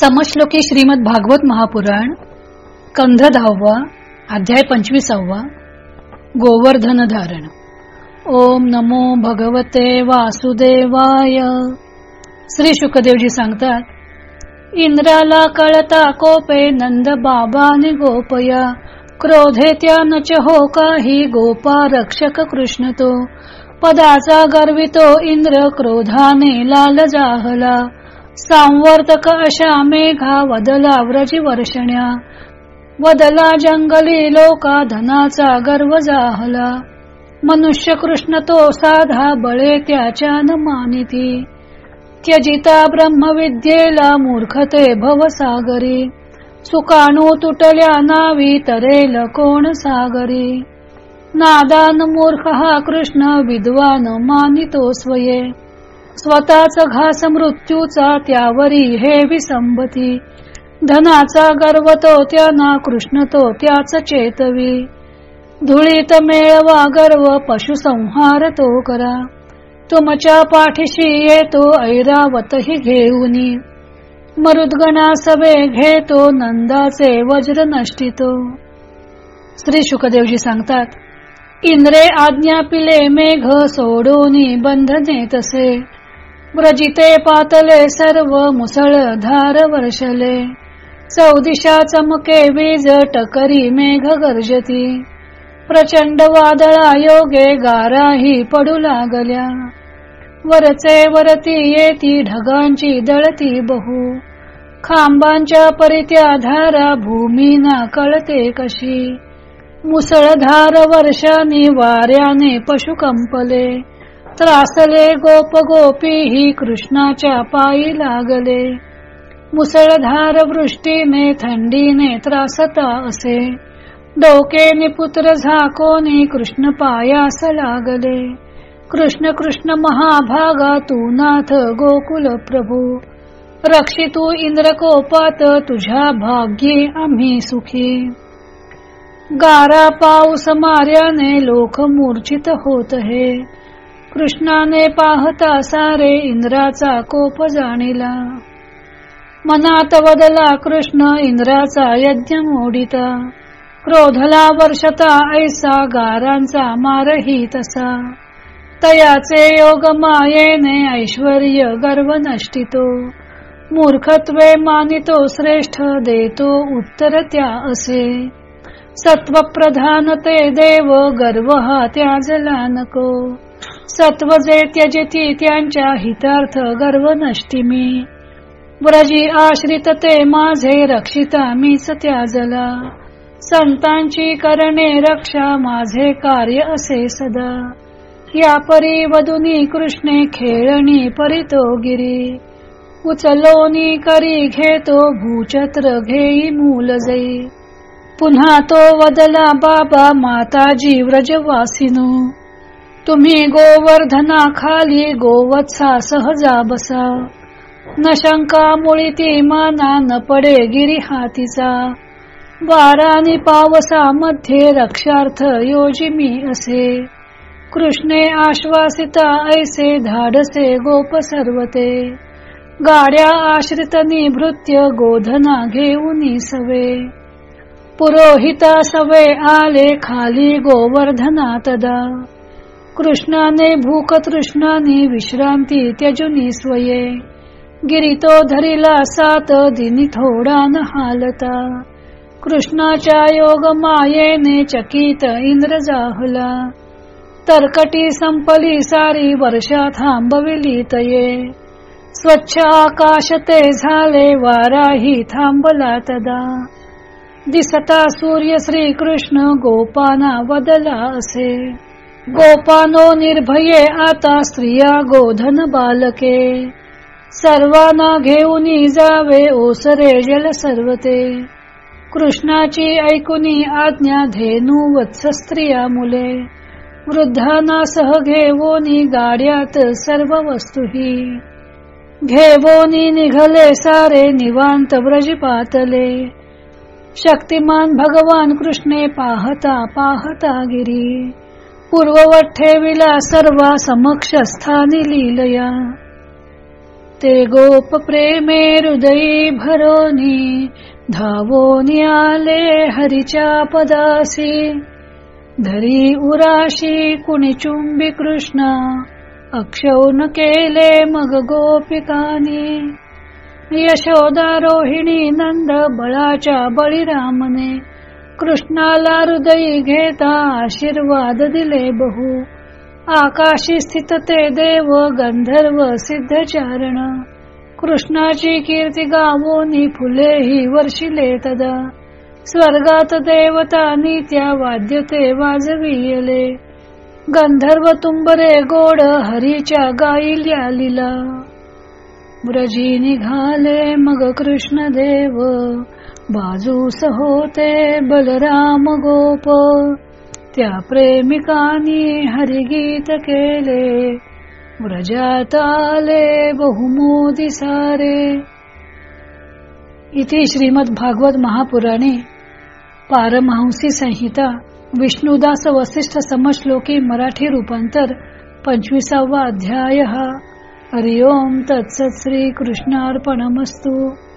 समश्लोकी श्रीमद भागवत महापुराण कंध दहावा अध्याय पंचवीसावा गोवर्धन धारण. ओम नमो भगवते वासुदेवाय. श्री शुकदेवजी सांगतात इंद्राला कळता कोपे नंद बाबाने गोपया क्रोधे त्यानच हो काही गोपा रक्षक कृष्ण तो. पदाचा गर्वितो इंद्र क्रोधाने लाल जाहला. सांवर्तक अशा मेघा वदला व्रजी वर्षण्या वदला जंगली लोका धनाचा गर्व जाहला. मनुष्य कृष्ण तो साधा बळे त्याच्या न मानिती. त्यजिता ब्रह्मविद्येला मूर्खते भवसागरी. सुकाणू तुटल्या नावी तरेल कोण सागरी. नादान मूर्ख हा कृष्ण विद्वान मानितो स्वये. स्वतःच घास मृत्यूचा त्यावरी हे विसंबती. धनाचा गर्व तो त्या ना कृष्ण तो त्याच चेतवी. धुळीत मेळवा गर्व पशुसंहार तो करा. तुमच्या पाठीशी येतो ऐरावतही घेऊनी. मरुद्गणा सवे घेतो नंदाचे वज्र नष्टितो. श्री शुकदेवजी सांगतात इंद्रे आज्ञा पिले मेघ सोडोनी बंधने तसे व्रजिते पातले सर्व मुसळ धार वर्षले. चौदिशा चमके वीज टकरी मेघ गर्जती. प्रचंड वादळा योगे गाराही पडू लागल्या. वरचे वरती येती ढगांची दळती बहु. खांबांच्या परित्या धारा भूमीना कळते कशी. मुसळधार वर्षानी वाऱ्याने पशु कंपले त्रासले गोप गोपी ही कृष्णाच्या पायी लागले. मुसळधार वृष्टीने थंडीने त्रासता असे. डोके निपुत्र झाकोनी कृष्ण पायास लागले. कृष्ण कृष्ण महाभागा तू नाथ गोकुल प्रभू. रक्षितू इंद्रकोपात तुझ्या भाग्ये आम्ही सुखी. गारा पाऊस मार्याने लोक मूर्छित होत हे. कृष्णाने पाहता सारे इंद्राचा कोप जाणीला. मनात वदला कृष्ण इंद्राचा यज्ञ मोडिता. क्रोधला वर्षता ऐसा गारांचा मारही तसा. तयाचे योग मायेने ऐश्वर गर्व नष्टितो. मूर्खत्वे मानितो श्रेष्ठ देतो उत्तर त्या असे. सत्वप्रधान ते देव गर्व हा त्याजला नको. सत्व जे त्यजेती त्यांच्या हितार्थ गर्व नष्टिमी व्रजी आश्रित ते माझे रक्षिता मीच त्याजला संतांची करणे रक्षा माझे कार्य असे सदा. या परी वधुनी कृष्णे खेळणी परितो गिरी. उचलोनी करी घेतो भूचत्र घेई मूलजई पुन्हा तो वदला बाबा माताजी व्रजवासिनू. तुम्ही गोवर्धनाखाली गोवत्सा सहजा बसा न शंका मुळी ती माना न पडे गिरी हातीचा वारानी पावसा मध्ये रक्षार्थ योजी मी असे. कृष्णे आश्वासिता ऐसे धाडसे गोप सर्वते. गाड्या आश्रित निभृत्य गोधना घेऊन सवे. पुरोहिता सवे आले खाली गोवर्धना तदा. कृष्णाने भूक तृष्णाने विश्रांती त्यजुनी स्वये. गिरितो धरिला सात दिनी थोडा न हालता. कृष्णाच्या योग मायेने चकित इंद्र जाहला. तरकटी संपली सारी वर्षा थांबविली तये. स्वच्छ आकाश ते झाले वाराही थांबला तदा. दिसता सूर्य श्री कृष्ण गोपाना वदला असे. गोपानो निर्भये आता स्त्रिया गोधन बालके. सर्वांना घेऊन जावे ओसरे जल सर्वते. कृष्णाची ऐकुनी आज्ञा धेनू वत्स स्त्रिया मुले. वृद्धांना सह घेवोनी गाड्यात सर्व वस्तुही. घेवोनी निघले सारे निवांत व्रज पातले शक्तिमान भगवान कृष्णे पाहता पाहता गिरी. पूर्ववट ठेविला सर्वा समक्ष स्थानी लीलया. ते गोप प्रेमे हृदयी भरोनी धावोनी आले हरिच्या पदासी. धरी उराशी कुणी चुंबी कृष्णा अक्षौन केले मग गोपिकानी. यशोदा रोहिणी नंद बळाच्या बळीरामने कृष्णाला हृदयी घेता आशीर्वाद दिले बहु. आकाशी स्थित ते देव गंधर्व सिद्धचारण. कृष्णाची कीर्ती गावोनी फुलेही वर्षिले तदा. स्वर्गात देवता त्या वाद्यते वाजविले गंधर्व तुंबरे गोड हरीच्या गाईल्या लिला. ब्रजी निघाले मग कृष्ण देव बाजूस होते बलराम गोप त्या प्रेमिकानी हरिगीत केले. व्रजात आले बहुमोदी सारे. इथे श्रीमद भागवत महापुराणे. पारमहंसी संहिता. विष्णुदास वसिष्ठ समश्लोकी मराठी रूपांतर. पंचवीसावा अध्याय. हरिओम तत्सत श्री कृष्णार्पणमस्तू